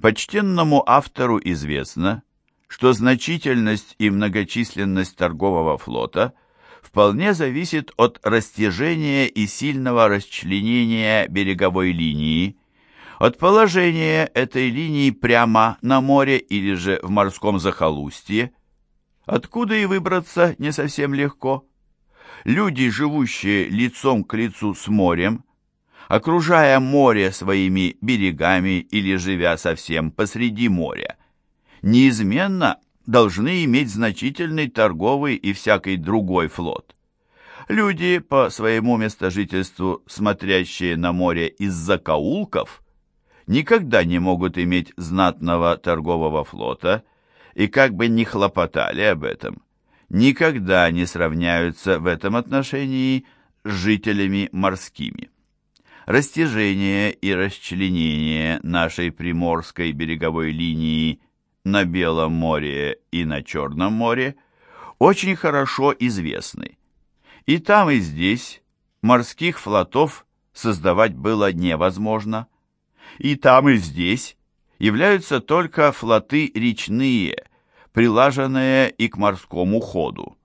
Почтенному автору известно, что значительность и многочисленность торгового флота вполне зависит от растяжения и сильного расчленения береговой линии, от положения этой линии прямо на море или же в морском захолустье, откуда и выбраться не совсем легко. Люди, живущие лицом к лицу с морем, окружая море своими берегами или живя совсем посреди моря, неизменно должны иметь значительный торговый и всякий другой флот. Люди, по своему местожительству смотрящие на море из закоулков, никогда не могут иметь знатного торгового флота и как бы ни хлопотали об этом, никогда не сравняются в этом отношении с жителями морскими. Растяжение и расчленение нашей приморской береговой линии на Белом море и на Черном море очень хорошо известны. И там, и здесь морских флотов создавать было невозможно. И там, и здесь являются только флоты речные, прилаженные и к морскому ходу.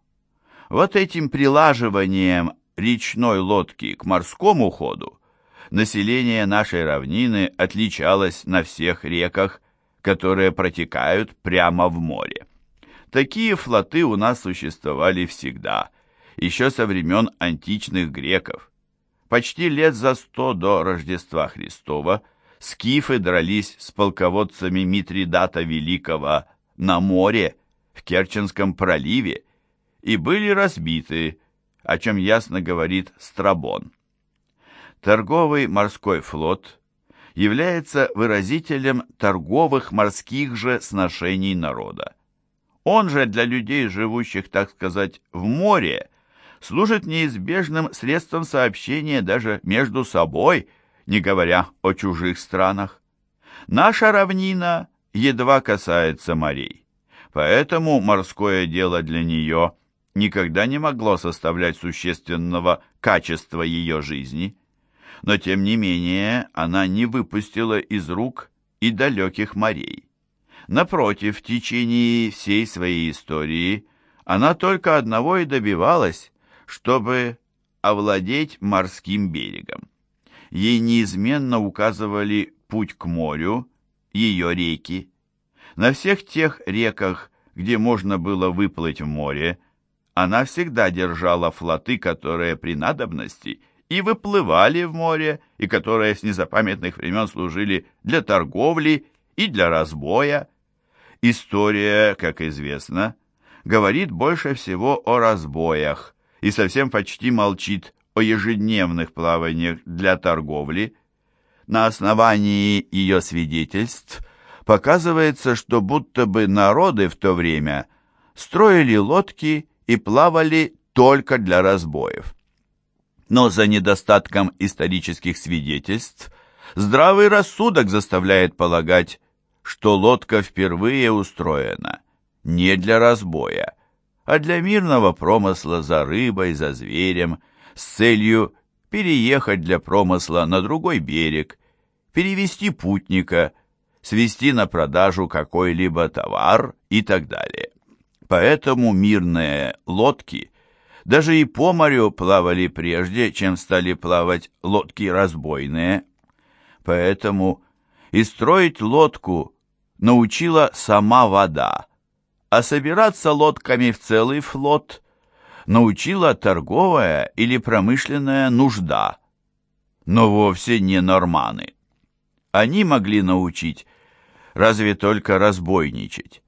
Вот этим прилаживанием речной лодки к морскому ходу население нашей равнины отличалось на всех реках, которые протекают прямо в море. Такие флоты у нас существовали всегда, еще со времен античных греков. Почти лет за сто до Рождества Христова скифы дрались с полководцами Митридата Великого на море, в Керченском проливе, и были разбиты, о чем ясно говорит Страбон. Торговый морской флот является выразителем торговых морских же сношений народа. Он же для людей, живущих, так сказать, в море, служит неизбежным средством сообщения даже между собой, не говоря о чужих странах. Наша равнина едва касается морей, поэтому морское дело для нее никогда не могло составлять существенного качества ее жизни – но тем не менее она не выпустила из рук и далеких морей. Напротив, в течение всей своей истории она только одного и добивалась, чтобы овладеть морским берегом. Ей неизменно указывали путь к морю, ее реки. На всех тех реках, где можно было выплыть в море, она всегда держала флоты, которые при надобности и выплывали в море, и которые с незапамятных времен служили для торговли и для разбоя. История, как известно, говорит больше всего о разбоях и совсем почти молчит о ежедневных плаваниях для торговли. На основании ее свидетельств показывается, что будто бы народы в то время строили лодки и плавали только для разбоев но за недостатком исторических свидетельств здравый рассудок заставляет полагать, что лодка впервые устроена не для разбоя, а для мирного промысла за рыбой, за зверем, с целью переехать для промысла на другой берег, перевести путника, свести на продажу какой-либо товар и так далее. Поэтому мирные лодки – даже и по морю плавали прежде, чем стали плавать лодки разбойные. Поэтому и строить лодку научила сама вода, а собираться лодками в целый флот научила торговая или промышленная нужда, но вовсе не норманы. Они могли научить разве только разбойничать.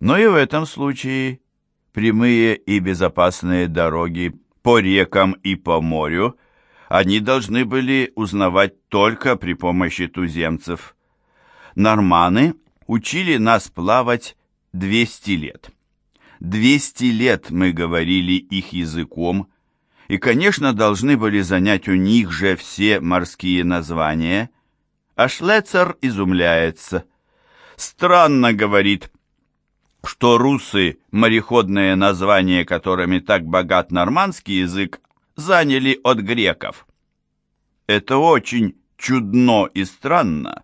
Но и в этом случае прямые и безопасные дороги по рекам и по морю они должны были узнавать только при помощи туземцев. Норманы учили нас плавать 200 лет. 200 лет мы говорили их языком, и, конечно, должны были занять у них же все морские названия. А Шлецер изумляется. «Странно, — говорит, что русы, мореходные названия которыми так богат нормандский язык, заняли от греков. Это очень чудно и странно,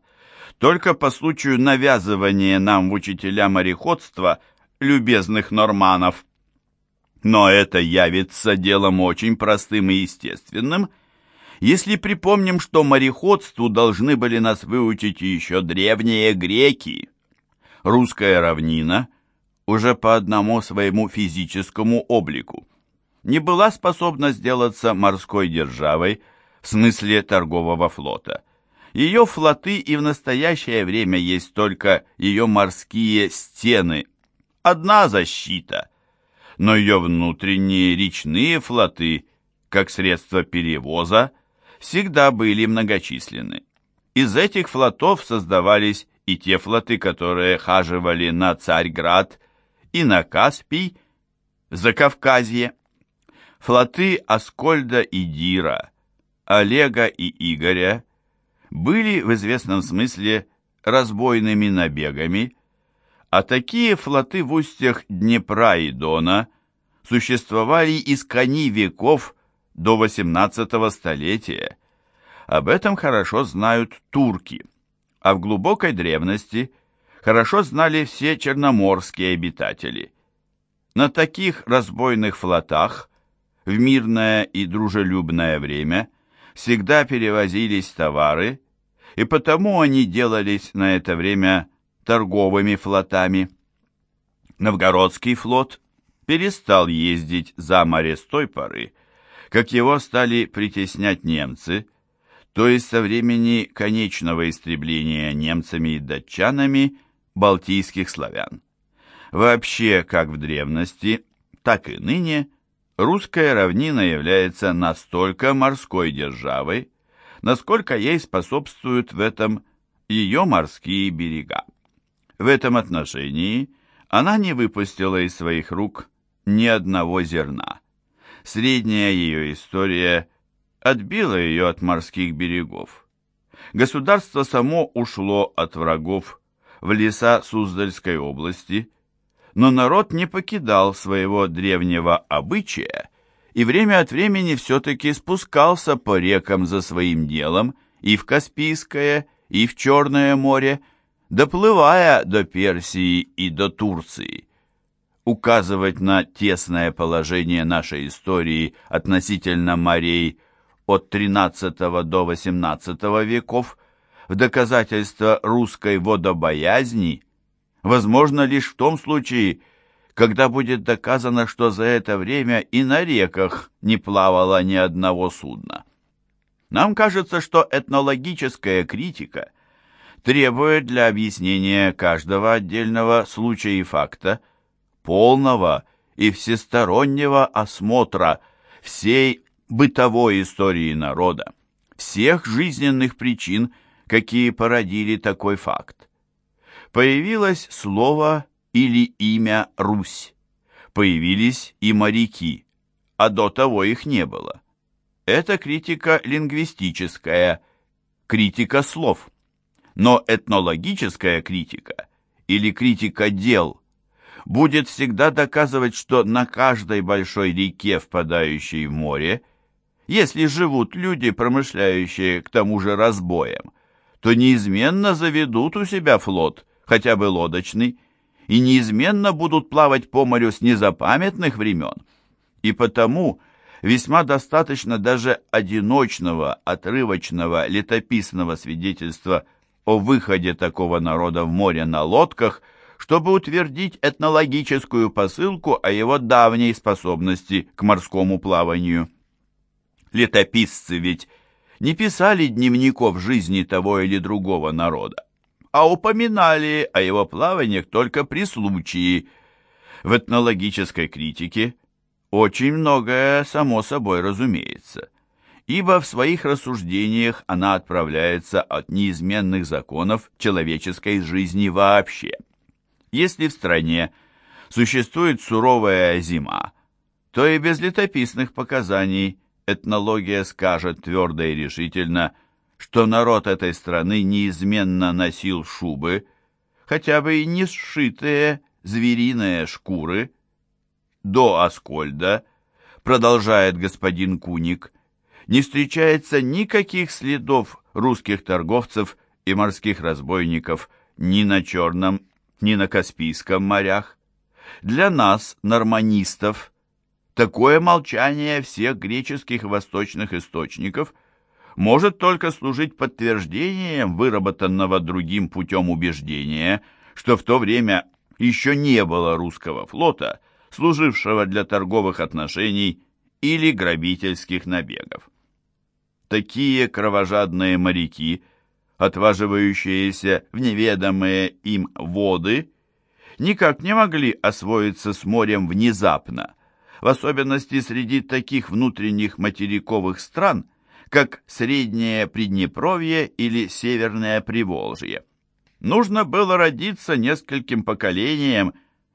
только по случаю навязывания нам в учителя мореходства любезных норманов. Но это явится делом очень простым и естественным, если припомним, что мореходству должны были нас выучить еще древние греки. Русская равнина уже по одному своему физическому облику не была способна сделаться морской державой в смысле торгового флота. Ее флоты и в настоящее время есть только ее морские стены. Одна защита. Но ее внутренние речные флоты, как средство перевоза, всегда были многочисленны. Из этих флотов создавались и те флоты, которые хаживали на Царьград и на Каспий, за Кавказье. Флоты Аскольда и Дира, Олега и Игоря были в известном смысле разбойными набегами, а такие флоты в устьях Днепра и Дона существовали из кони веков до XVIII столетия. Об этом хорошо знают турки, а в глубокой древности хорошо знали все черноморские обитатели. На таких разбойных флотах в мирное и дружелюбное время всегда перевозились товары, и потому они делались на это время торговыми флотами. Новгородский флот перестал ездить за море с той поры, как его стали притеснять немцы, то есть со времени конечного истребления немцами и датчанами балтийских славян. Вообще, как в древности, так и ныне, русская равнина является настолько морской державой, насколько ей способствуют в этом ее морские берега. В этом отношении она не выпустила из своих рук ни одного зерна. Средняя ее история отбила ее от морских берегов. Государство само ушло от врагов в леса Суздальской области, но народ не покидал своего древнего обычая и время от времени все-таки спускался по рекам за своим делом и в Каспийское, и в Черное море, доплывая до Персии и до Турции. Указывать на тесное положение нашей истории относительно морей от XIII до XVIII веков в доказательство русской водобоязни возможно лишь в том случае, когда будет доказано, что за это время и на реках не плавало ни одного судна. Нам кажется, что этнологическая критика требует для объяснения каждого отдельного случая и факта – полного и всестороннего осмотра всей бытовой истории народа, всех жизненных причин, какие породили такой факт. Появилось слово или имя Русь. Появились и моряки, а до того их не было. Это критика лингвистическая, критика слов. Но этнологическая критика или критика дел будет всегда доказывать, что на каждой большой реке, впадающей в море, если живут люди, промышляющие к тому же разбоем, то неизменно заведут у себя флот, хотя бы лодочный, и неизменно будут плавать по морю с незапамятных времен. И потому весьма достаточно даже одиночного, отрывочного, летописного свидетельства о выходе такого народа в море на лодках – чтобы утвердить этнологическую посылку о его давней способности к морскому плаванию. Летописцы ведь не писали дневников жизни того или другого народа, а упоминали о его плаваниях только при случае. В этнологической критике очень многое само собой разумеется, ибо в своих рассуждениях она отправляется от неизменных законов человеческой жизни вообще. Если в стране существует суровая зима, то и без летописных показаний этнология скажет твердо и решительно, что народ этой страны неизменно носил шубы, хотя бы и не сшитые звериные шкуры. До Аскольда, продолжает господин Куник, не встречается никаких следов русских торговцев и морских разбойников ни на Черном, ни на Каспийском морях. Для нас, норманистов, такое молчание всех греческих восточных источников может только служить подтверждением выработанного другим путем убеждения, что в то время еще не было русского флота, служившего для торговых отношений или грабительских набегов. Такие кровожадные моряки, отваживающиеся в неведомые им воды, никак не могли освоиться с морем внезапно, в особенности среди таких внутренних материковых стран, как Среднее Приднепровье или Северное Приволжье. Нужно было родиться нескольким поколениям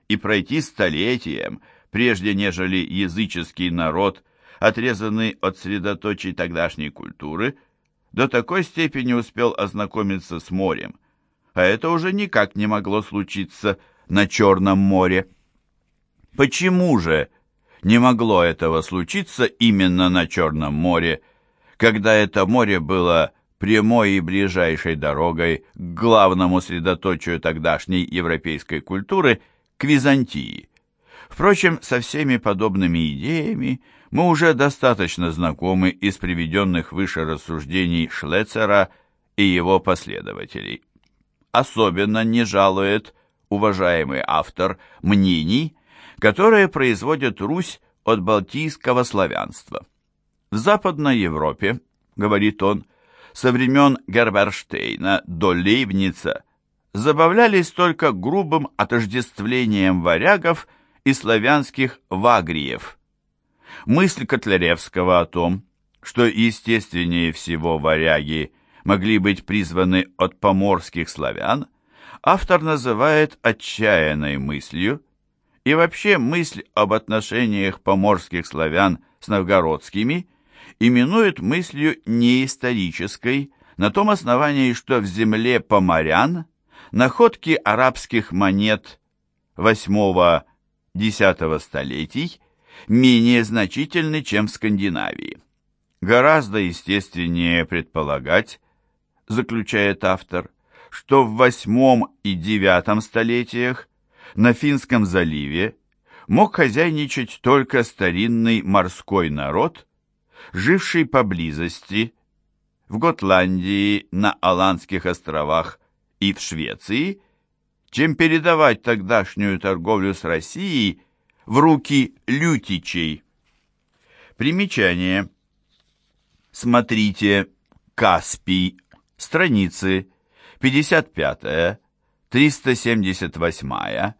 и пройти столетием, прежде нежели языческий народ, отрезанный от средоточий тогдашней культуры, до такой степени успел ознакомиться с морем, а это уже никак не могло случиться на Черном море. Почему же не могло этого случиться именно на Черном море, когда это море было прямой и ближайшей дорогой к главному средоточию тогдашней европейской культуры, к Византии. Впрочем, со всеми подобными идеями мы уже достаточно знакомы из приведенных выше рассуждений Шлецера и его последователей. Особенно не жалует уважаемый автор мнений, которые производят Русь от балтийского славянства. В Западной Европе, говорит он, со времен Герберштейна до Лейбница забавлялись только грубым отождествлением варягов и славянских вагриев. Мысль Котляревского о том, что естественнее всего варяги могли быть призваны от поморских славян, автор называет отчаянной мыслью, и вообще мысль об отношениях поморских славян с новгородскими – именуют мыслью неисторической, на том основании, что в земле поморян находки арабских монет VIII-X столетий менее значительны, чем в Скандинавии. Гораздо естественнее предполагать, заключает автор, что в VIII и IX столетиях на Финском заливе мог хозяйничать только старинный морской народ, живший поблизости, в Готландии, на Аландских островах и в Швеции, чем передавать тогдашнюю торговлю с Россией в руки лютичей. Примечание. Смотрите Каспий, страницы 55, 378,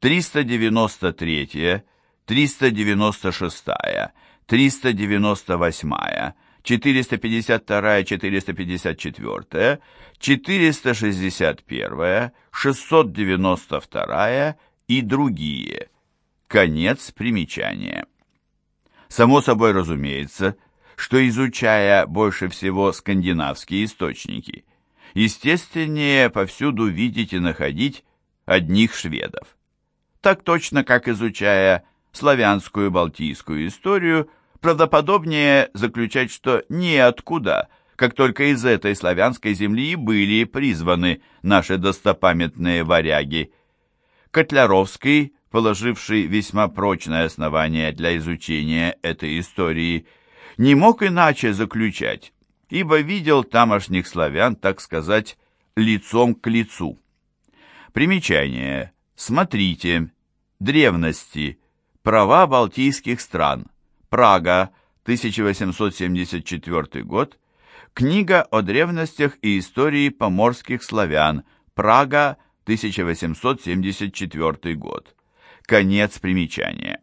393, 396, 398, 452, 454, 461, 692 и другие. Конец примечания. Само собой разумеется, что изучая больше всего скандинавские источники, естественнее повсюду видеть и находить одних шведов. Так точно, как изучая славянскую балтийскую историю, правдоподобнее заключать, что ниоткуда, как только из этой славянской земли и были призваны наши достопамятные варяги. Котляровский, положивший весьма прочное основание для изучения этой истории, не мог иначе заключать, ибо видел тамошних славян, так сказать, лицом к лицу. Примечание. Смотрите. Древности. Права балтийских стран. Прага, 1874 год. Книга о древностях и истории поморских славян. Прага, 1874 год. Конец примечания.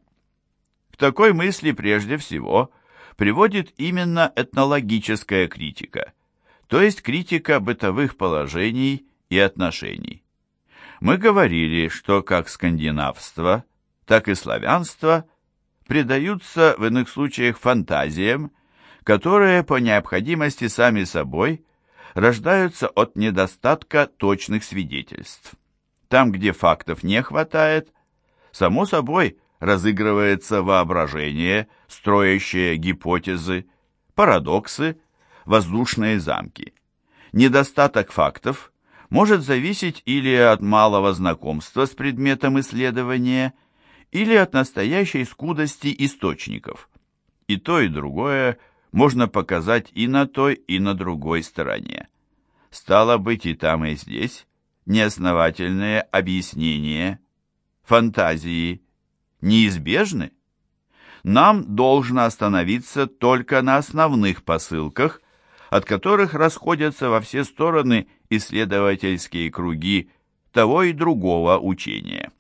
К такой мысли прежде всего приводит именно этнологическая критика, то есть критика бытовых положений и отношений. Мы говорили, что как скандинавство, так и славянство предаются в иных случаях фантазиям, которые по необходимости сами собой рождаются от недостатка точных свидетельств. Там, где фактов не хватает, само собой разыгрывается воображение, строящее гипотезы, парадоксы, воздушные замки. Недостаток фактов может зависеть или от малого знакомства с предметом исследования, или от настоящей скудости источников. И то, и другое можно показать и на той, и на другой стороне. Стало быть, и там, и здесь неосновательные объяснения, фантазии неизбежны? Нам должно остановиться только на основных посылках, от которых расходятся во все стороны исследовательские круги того и другого учения.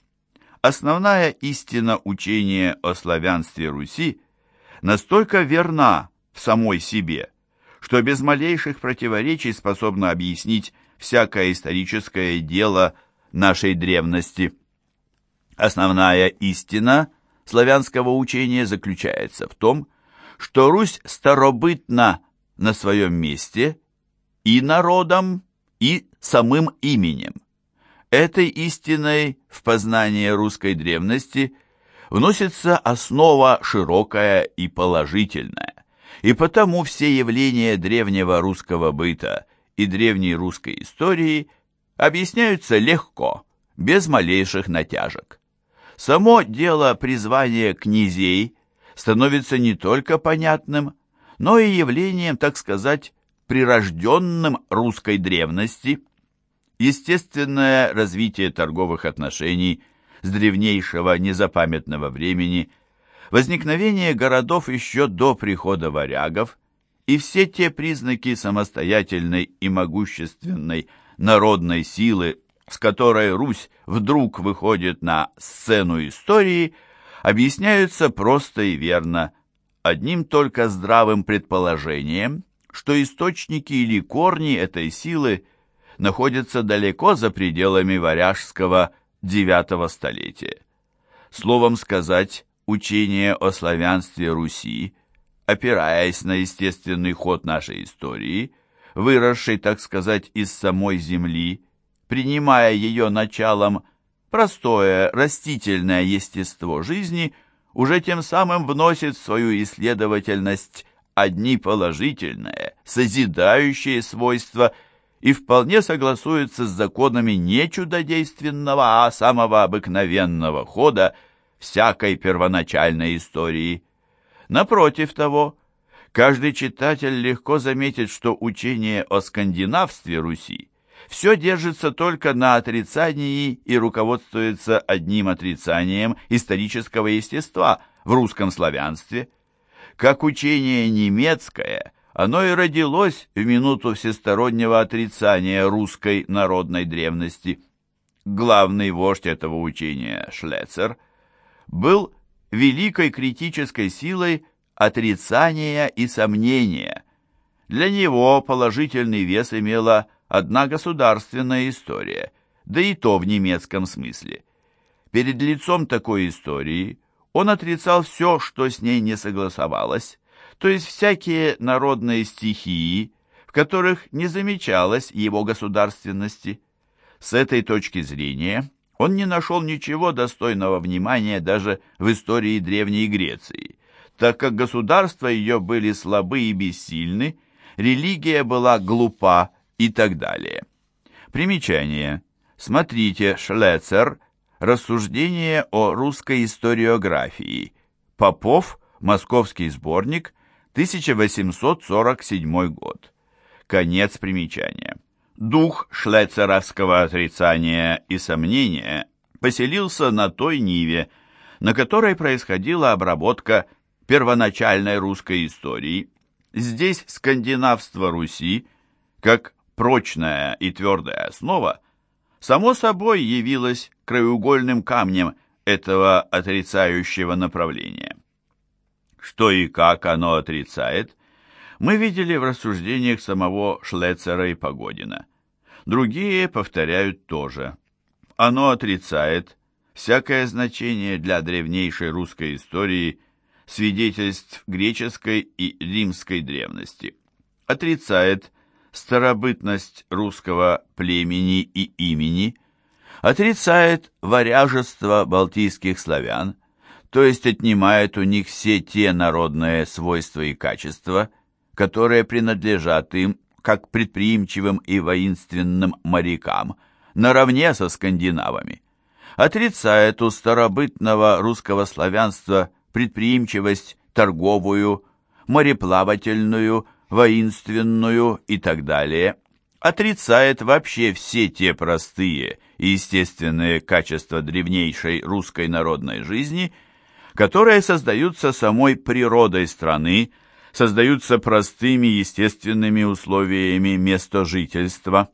Основная истина учения о славянстве Руси настолько верна в самой себе, что без малейших противоречий способна объяснить всякое историческое дело нашей древности. Основная истина славянского учения заключается в том, что Русь старобытна на своем месте и народом, и самым именем. Этой истиной в познание русской древности вносится основа широкая и положительная, и потому все явления древнего русского быта и древней русской истории объясняются легко, без малейших натяжек. Само дело призвания князей становится не только понятным, но и явлением, так сказать, прирожденным русской древности. Естественное развитие торговых отношений с древнейшего незапамятного времени, возникновение городов еще до прихода варягов и все те признаки самостоятельной и могущественной народной силы, с которой Русь вдруг выходит на сцену истории, объясняются просто и верно одним только здравым предположением, что источники или корни этой силы находятся далеко за пределами варяжского IX столетия. Словом сказать, учение о славянстве Руси, опираясь на естественный ход нашей истории, выросшей, так сказать, из самой земли, принимая ее началом простое растительное естество жизни, уже тем самым вносит в свою исследовательность одни положительные, созидающие свойства и вполне согласуются с законами не чудодейственного, а самого обыкновенного хода всякой первоначальной истории. Напротив того, каждый читатель легко заметит, что учение о скандинавстве Руси все держится только на отрицании и руководствуется одним отрицанием исторического естества в русском славянстве. Как учение немецкое, оно и родилось в минуту всестороннего отрицания русской народной древности. Главный вождь этого учения, Шлецер, был великой критической силой отрицания и сомнения. Для него положительный вес имела одна государственная история, да и то в немецком смысле. Перед лицом такой истории он отрицал все, что с ней не согласовалось, то есть всякие народные стихии, в которых не замечалось его государственности. С этой точки зрения он не нашел ничего достойного внимания даже в истории Древней Греции, так как государства ее были слабы и бессильны, религия была глупа и так далее. Примечание. Смотрите Шлецер «Рассуждение о русской историографии». Попов, Московский сборник, 1847 год. Конец примечания. Дух шлецеровского отрицания и сомнения поселился на той ниве, на которой происходила обработка первоначальной русской истории. Здесь скандинавство Руси, как прочная и твердая основа, само собой явилось краеугольным камнем этого отрицающего направления. Что и как оно отрицает, мы видели в рассуждениях самого Шлецера и Погодина. Другие повторяют тоже. Оно отрицает всякое значение для древнейшей русской истории свидетельств греческой и римской древности. Отрицает старобытность русского племени и имени, отрицает варяжество балтийских славян, то есть отнимает у них все те народные свойства и качества, которые принадлежат им, как предприимчивым и воинственным морякам, наравне со скандинавами. Отрицает у старобытного русского славянства предприимчивость торговую, мореплавательную, воинственную и так далее, отрицает вообще все те простые и естественные качества древнейшей русской народной жизни, которые создаются самой природой страны, создаются простыми естественными условиями места жительства.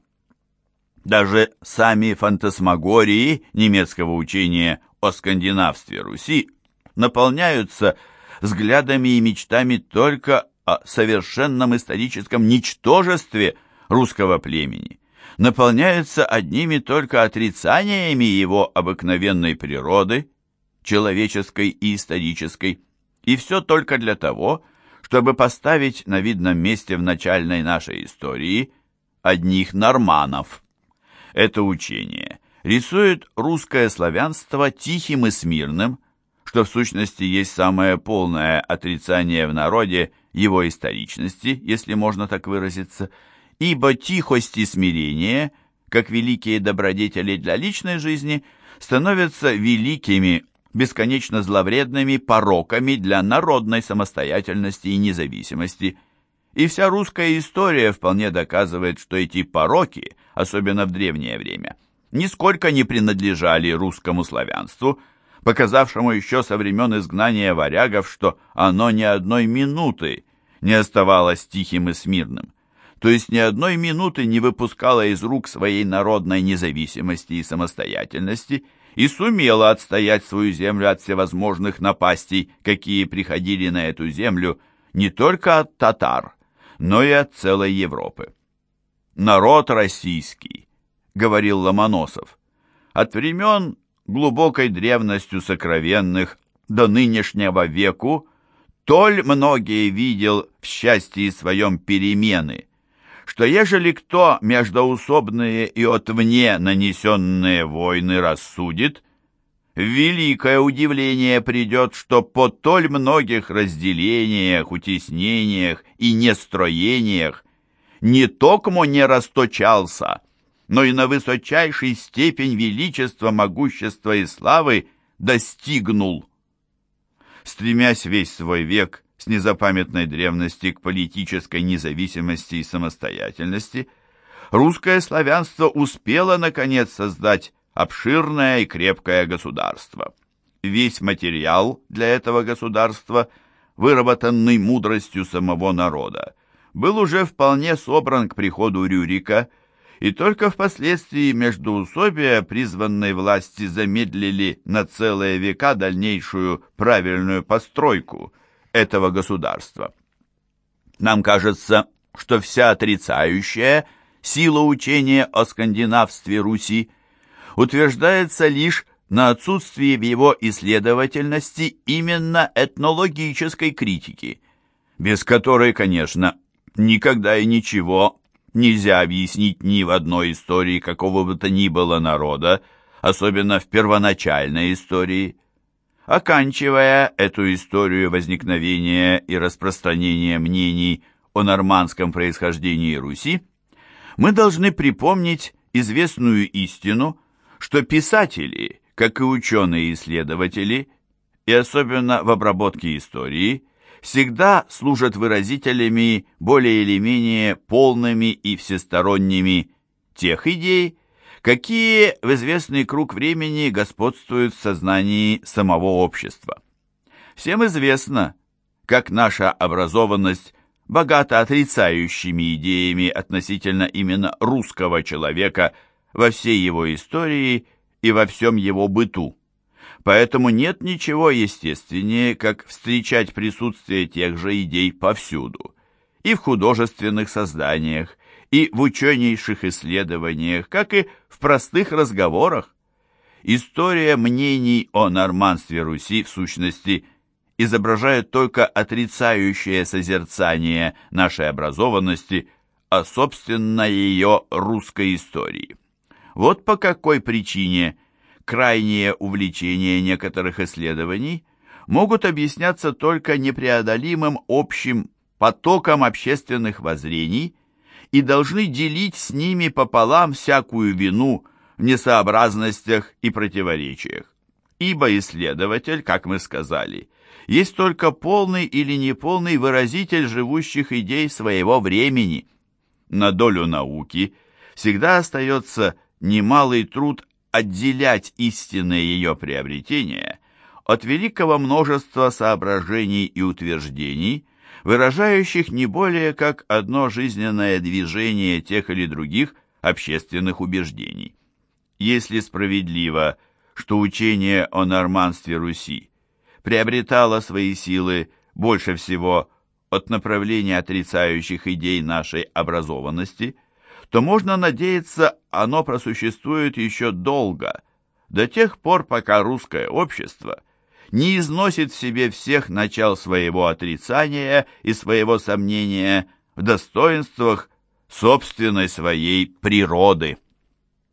Даже сами фантасмагории немецкого учения о скандинавстве Руси наполняются взглядами и мечтами только о совершенном историческом ничтожестве русского племени, наполняются одними только отрицаниями его обыкновенной природы, человеческой и исторической, и все только для того, чтобы поставить на видном месте в начальной нашей истории одних норманов. Это учение рисует русское славянство тихим и смирным, что в сущности есть самое полное отрицание в народе его историчности, если можно так выразиться, ибо тихость и смирение, как великие добродетели для личной жизни, становятся великими бесконечно зловредными пороками для народной самостоятельности и независимости. И вся русская история вполне доказывает, что эти пороки, особенно в древнее время, нисколько не принадлежали русскому славянству, показавшему еще со времен изгнания варягов, что оно ни одной минуты не оставалось тихим и смирным, то есть ни одной минуты не выпускало из рук своей народной независимости и самостоятельности и сумела отстоять свою землю от всевозможных напастей, какие приходили на эту землю не только от татар, но и от целой Европы. «Народ российский», — говорил Ломоносов, — «от времен глубокой древностью сокровенных до нынешнего веку, толь многие видел в счастье своем перемены, что ежели кто междоусобные и отвне нанесенные войны рассудит, великое удивление придет, что по толь многих разделениях, утеснениях и нестроениях не токмо не расточался, но и на высочайшей степень величества, могущества и славы достигнул. Стремясь весь свой век с незапамятной древности к политической независимости и самостоятельности, русское славянство успело, наконец, создать обширное и крепкое государство. Весь материал для этого государства, выработанный мудростью самого народа, был уже вполне собран к приходу Рюрика, и только впоследствии междоусобия призванной власти замедлили на целые века дальнейшую правильную постройку – этого государства. Нам кажется, что вся отрицающая сила учения о скандинавстве Руси утверждается лишь на отсутствии в его исследовательности именно этнологической критики, без которой, конечно, никогда и ничего нельзя объяснить ни в одной истории какого бы то ни было народа, особенно в первоначальной истории. Оканчивая эту историю возникновения и распространения мнений о нормандском происхождении Руси, мы должны припомнить известную истину, что писатели, как и ученые-исследователи, и особенно в обработке истории, всегда служат выразителями более или менее полными и всесторонними тех идей, какие в известный круг времени господствуют в сознании самого общества. Всем известно, как наша образованность богата отрицающими идеями относительно именно русского человека во всей его истории и во всем его быту. Поэтому нет ничего естественнее, как встречать присутствие тех же идей повсюду, и в художественных созданиях, и в ученейших исследованиях, как и в простых разговорах. История мнений о норманстве Руси, в сущности, изображает только отрицающее созерцание нашей образованности, а собственно ее русской истории. Вот по какой причине крайнее увлечение некоторых исследований могут объясняться только непреодолимым общим потоком общественных воззрений – и должны делить с ними пополам всякую вину в несообразностях и противоречиях. Ибо исследователь, как мы сказали, есть только полный или неполный выразитель живущих идей своего времени. На долю науки всегда остается немалый труд отделять истинные ее приобретения от великого множества соображений и утверждений, выражающих не более как одно жизненное движение тех или других общественных убеждений. Если справедливо, что учение о норманстве Руси приобретало свои силы больше всего от направления отрицающих идей нашей образованности, то можно надеяться, оно просуществует еще долго, до тех пор, пока русское общество не износит в себе всех начал своего отрицания и своего сомнения в достоинствах собственной своей природы.